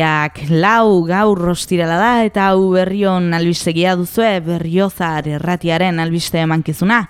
Urriak lau gaur rostirala da eta hau berrion albistegia duzue berriozar erratiaren albiste emankizuna.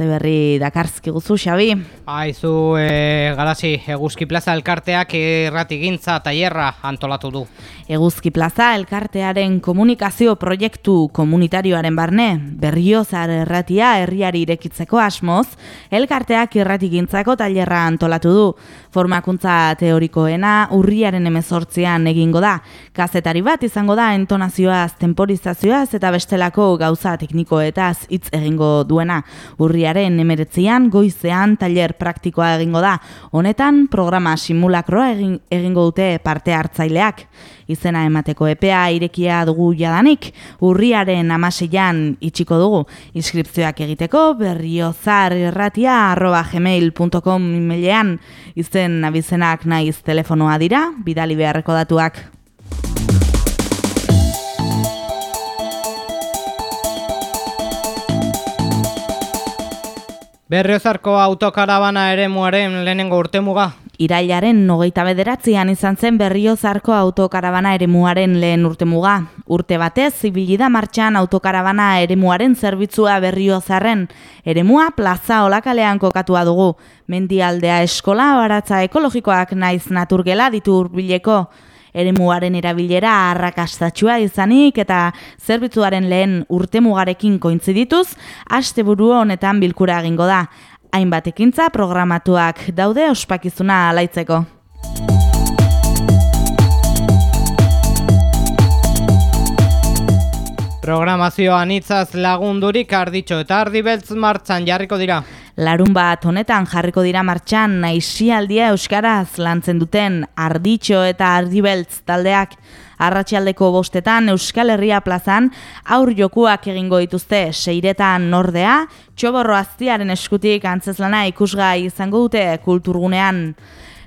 Ze berri dakarzki guzu, Xabi? Aizu, e, galazi, eguzki plaza elkarteak errati gintza tailerra antolatu du. Eguzki plaza elkartearen komunikazio proiektu komunitarioaren barne, berriozar erratia herriari irekitzeko asmoz, elkarteak errati gintzako tailerra antolatu du. Formakuntza teorikoena urriaren emezortzean egingo da. Kazetari bat izango da entonazioaz, temporizazioaz eta bestelako gauza teknikoetaz hitz egingo duena. Urriaren emeretzian, goizean, tailer praktikoa egingo da. Honetan, programa simulakroa egin, egingo dute parte hartzaileak. Izena emateko epea irekia dugu jadanik, urriaren amaseian itxiko dugu. Inskripzioak egiteko berriozar erratia arroba gmail.com emailean izen abizenak naiz telefonoa dira, bidali beharreko datuak. Berriozarko autokarabana ere muaren lehenengo urtemuga. Irailaren nogeita bederatzean izan zen berriozarko autokarabana eremuaren lehen urtemuga. Urte batez, zibilida martxan autokarabana eremuaren zerbitzua berriozarren. Eremua plaza olakalean kokatua dugu. Mendialdea eskola, baratza ekologikoak naiz naturgela ditu urbileko eremuaren erabilera arrakastatxua izanik eta zerbitzuaren lehen urtemugarekin kointzidituz, asteburu honetan bilkura egingo da. Hainbat ekintza programatuak daude ospakizuna alaitzeko. Programazioan hitzaz lagundurik arditxo eta ardi beltz martzan jarriko dira. Larun bat honetan jarriko dira martxan naisialdia euskaraz lantzen duten arditxo eta ardibeltz taldeak arratsialdeko bostetan Euskal Herria plazan aur jokuak egingo dituzte seiretan nordea, txoborro aztiaren eskutik antzezlana ikusgai izango dute kulturgunean.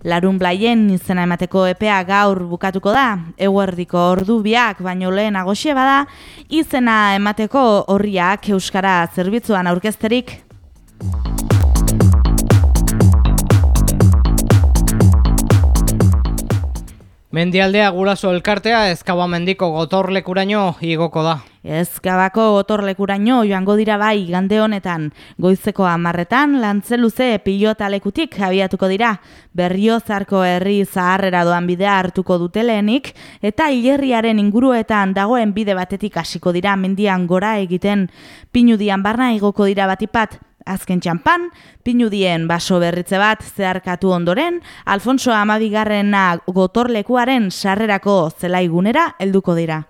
Larun blaien izena emateko epea gaur bukatuko da, eguerdiko ordu biak baino lehen agosie bada, izena emateko horriak Euskara zerbitzuan aurkezterik. Mendialdea guraso elkartea ezkaba mendiko gotorlekuraino igoko da. Ezkabako gotorlekuraino joango dira bai gande honetan. Goizeko amarretan lantzeluze pilota lekutik abiatuko dira. Berriozarko herri zaharrera doan bidea hartuko dutelenik eta hilerriaren inguruetan dagoen bide batetik hasiko dira mendian gora egiten. Pinudian barna igoko dira batipat Azken txampan, pinudien baso berritze bat zeharkatu ondoren, Alfonso Amabigarrena gotorlekuaren sarrerako zelaigunera helduko dira.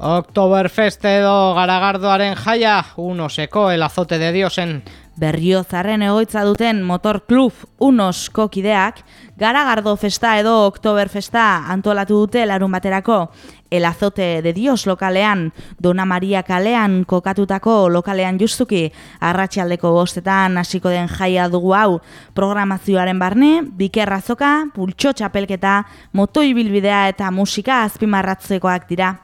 Oktoberfest edo garagardoaren jaia, unoseko el azote de diosen. Berriozarren egoitza duten motor klub unos kokideak, garagardo festa edo oktoberfesta antolatu dute larun baterako. El azote de dios lokalean, Dona Maria kalean kokatutako lokalean justuki, arratsialdeko bostetan hasiko den jaia dugu hau, programazioaren barne, bikerrazoka, pultxo txapelketa, motoibilbidea eta musika azpimarratzekoak dira.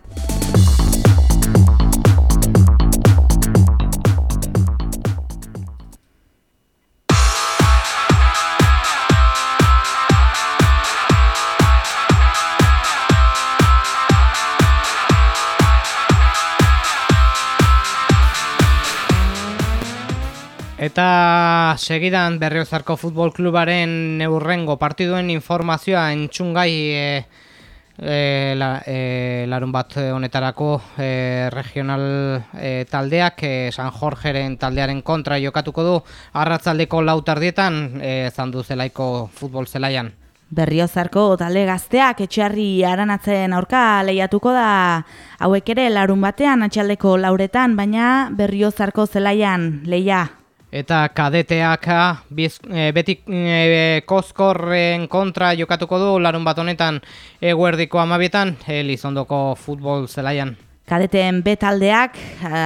Eta segidan Berriozarko Futbol Klubaren neurrengo partiduen informazioa entxungai e, e, la, e, larun bat honetarako e, regional e, taldeak e, San Jorgeren taldearen kontra jokatuko du. Arratzaldeko lautardietan e, zandu zelaiko futbol zelaian. Berriozarko talde gazteak etxarri aranatzen aurka lehiatuko da. Hauek ere larun batean atxaldeko lauretan, baina Berriozarko zelaian leia Eta kadeteak biz, e, beti e, kozkorren kontra jokatuko du larun bat honetan eguerdiko amabietan Elizondoko futbol zelaian. Kadeteen betaldeak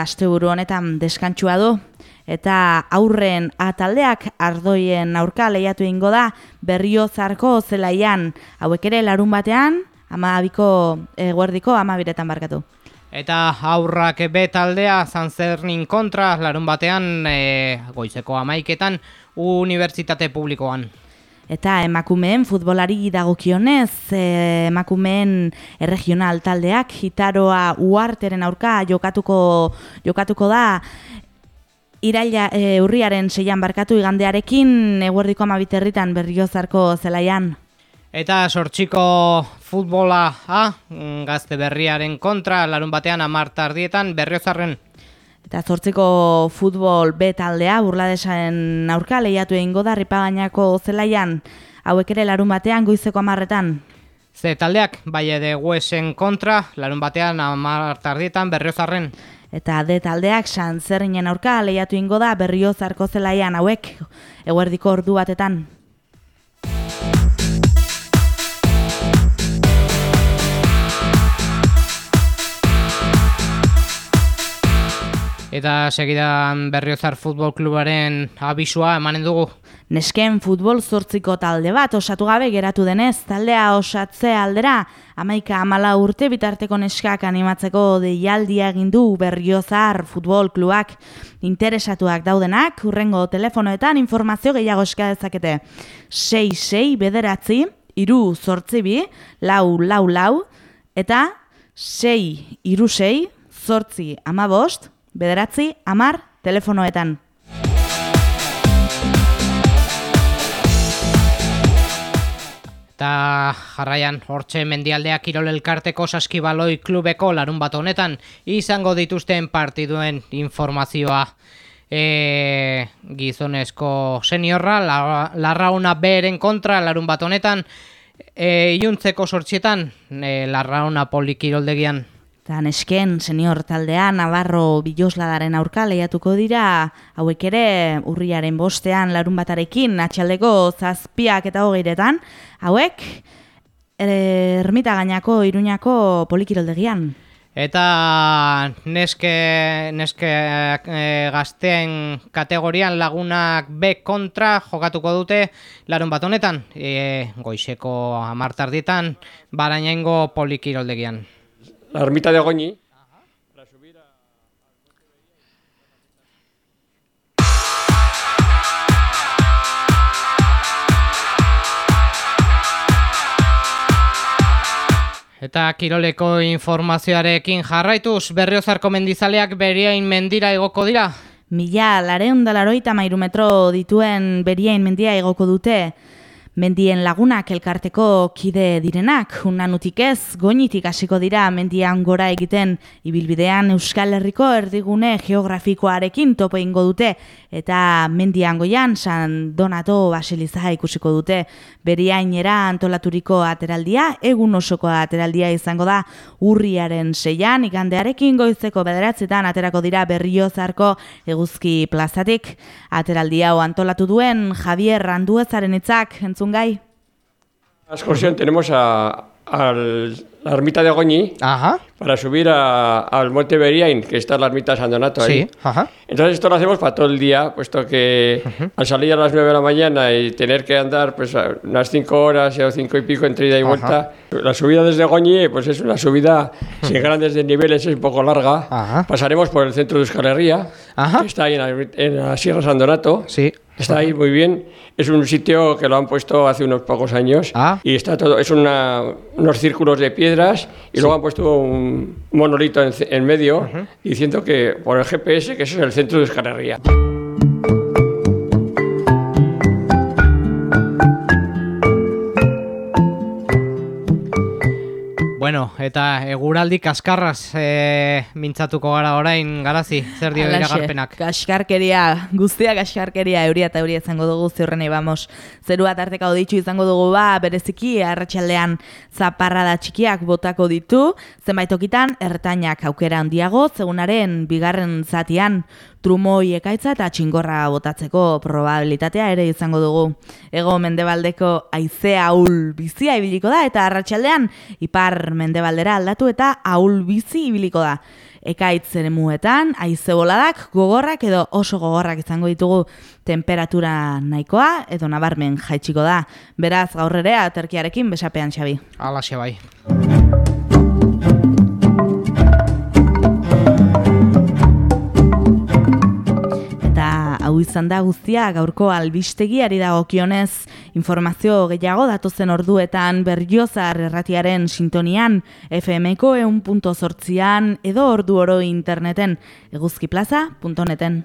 asteburu honetan deskantsua du eta aurren ataldeak ardoien aurka lehiatu ingo da berriozarko zelaian hauek ere larun batean amabiko eguerdiko amabiretan barkatu. Eta aurrak B taldea Zanzernin kontra larun batean e, goizeko amaiketan unibertsitate publikoan. Eta emakumeen futbolari dagokionez, e, emakumeen erregional taldeak hitaroa uarteren aurka jokatuko, jokatuko da Iraila e, urriaren seian barkatu igandearekin eguerdiko amabiterritan berriozarko zelaian. Eta sortxiko futbola ha, gazte berriaren kontra, larun batean amarta ardietan berriozarren. Eta zortziko futbol B taldea burladesaren aurka lehiatu egingo da ripagainako zelaian, hauek ere larun batean goizeko amarretan. Ze taldeak, bai de guesen kontra, larun batean amarta ardietan berriozarren. Eta D taldeak santzerrinen aurka lehiatu ingo da berriozarko zelaian hauek, eguerdiko ordu batetan. Eta segidan Berriozar Futbol Klubaren abisua emanen dugu. Nesken futbol zortziko talde bat osatu gabe geratu denez, taldea osatze aldera, amaika amala urte bitarteko neskak animatzeko deialdia egin du Berriozar Futbol Klubak. Interesatuak daudenak, urrengo telefonoetan informazio gehiago eska dezakete. 6-6 bederatzi, iru zortzi bi, lau lau lau, eta 6 iru 6 zortzi amabost, bederatzi, amar, telefonoetan. Eta jarraian, hortxe mendialdea Kirol Elkarteko saskibaloi klubeko larun bat honetan izango dituzten partiduen informazioa. E, gizonezko seniorra, larrauna beren kontra larun bat honetan, e, iuntzeko sortxietan, e, larrauna polikiroldegian. Eta nesken senior taldea Navarro Bilosladaren aurka lehiatuko dira. Hauek ere urriaren bostean larun batarekin atxaldeko zazpiak eta hogeiretan. Hauek ermita gainako iruñako polikiroldegian. Eta neske, neske e, gazteen kategorian lagunak B kontra jokatuko dute larun bat honetan, e, goizeko amartardietan, barainaingo polikiroldegian la ermita de Goñi. Eta kiroleko informazioarekin jarraituz, berriozarko mendizaleak beriain mendira egoko dira? Mila, lareun dalaroita mairu metro dituen beriain mendia egoko dute. Mendien lagunak elkarteko kide direnak, unanutik ez, goinitik hasiko dira mendian gora egiten ibilbidean Euskal Herriko erdigune geografikoarekin topo ingo dute eta mendian goian San Donato Basiliza ikusiko dute. Beriainera antolaturiko ateraldia, egun osoko ateraldia izango da urriaren seian, igandearekin goizeko bederatzetan aterako dira berriozarko eguzki plazatik. Ateraldia o antolatu duen Javier Randuezaren itzak, entzun gai? Excursión tenemos a, al la ermita de Goñi ajá. para subir a, al Monte Beriain, que está la ermita de San Donato ahí. Sí, ajá. Entonces esto lo hacemos para todo el día, puesto que uh -huh. al salir a las 9 de la mañana y tener que andar pues unas 5 horas o 5 y pico entre ida y vuelta, ajá. la subida desde Goñi pues es una subida sin grandes desniveles, es un poco larga. Ajá. Pasaremos por el centro de Euskal Herria, que está ahí en la, en la Sierra San Donato. Sí. Está ahí muy bien. Es un sitio que lo han puesto hace unos pocos años ah. y está todo. Es una, unos círculos de piedras y sí. luego han puesto un monolito en, en medio uh -huh. diciendo que por el GPS que eso es el centro de Escarrería. Bueno, eta eguraldi kaskarraz e, mintzatuko gara orain garazi, zer dio iragarpenak? Kaskarkeria, guztia kaskarkeria, euria eta euria izango dugu ziurrenei, vamos. Zerua tarteka oditxu izango dugu ba, bereziki, arratsaldean zaparra da txikiak botako ditu, zenbait okitan, ertainak aukera handiago, zegunaren bigarren zatian, trumoi ekaitza eta txingorra botatzeko probabilitatea ere izango dugu. Ego mendebaldeko aize ahul bizia ibiliko da eta arratsaldean ipar mendebaldera aldatu eta ahul bizi ibiliko da. Ekaitz ere muetan, aize boladak, gogorrak edo oso gogorrak izango ditugu temperatura nahikoa edo nabarmen jaitsiko da. Beraz, gaurrerea terkiarekin besapean xabi. Ala bai. Izan da guztia gaurko albistegiari dagokionez informazio gehiago datozen orduetan berriozar erratiaren sintonian FMko eun punto edo ordu oro interneten eguzkiplaza.neten.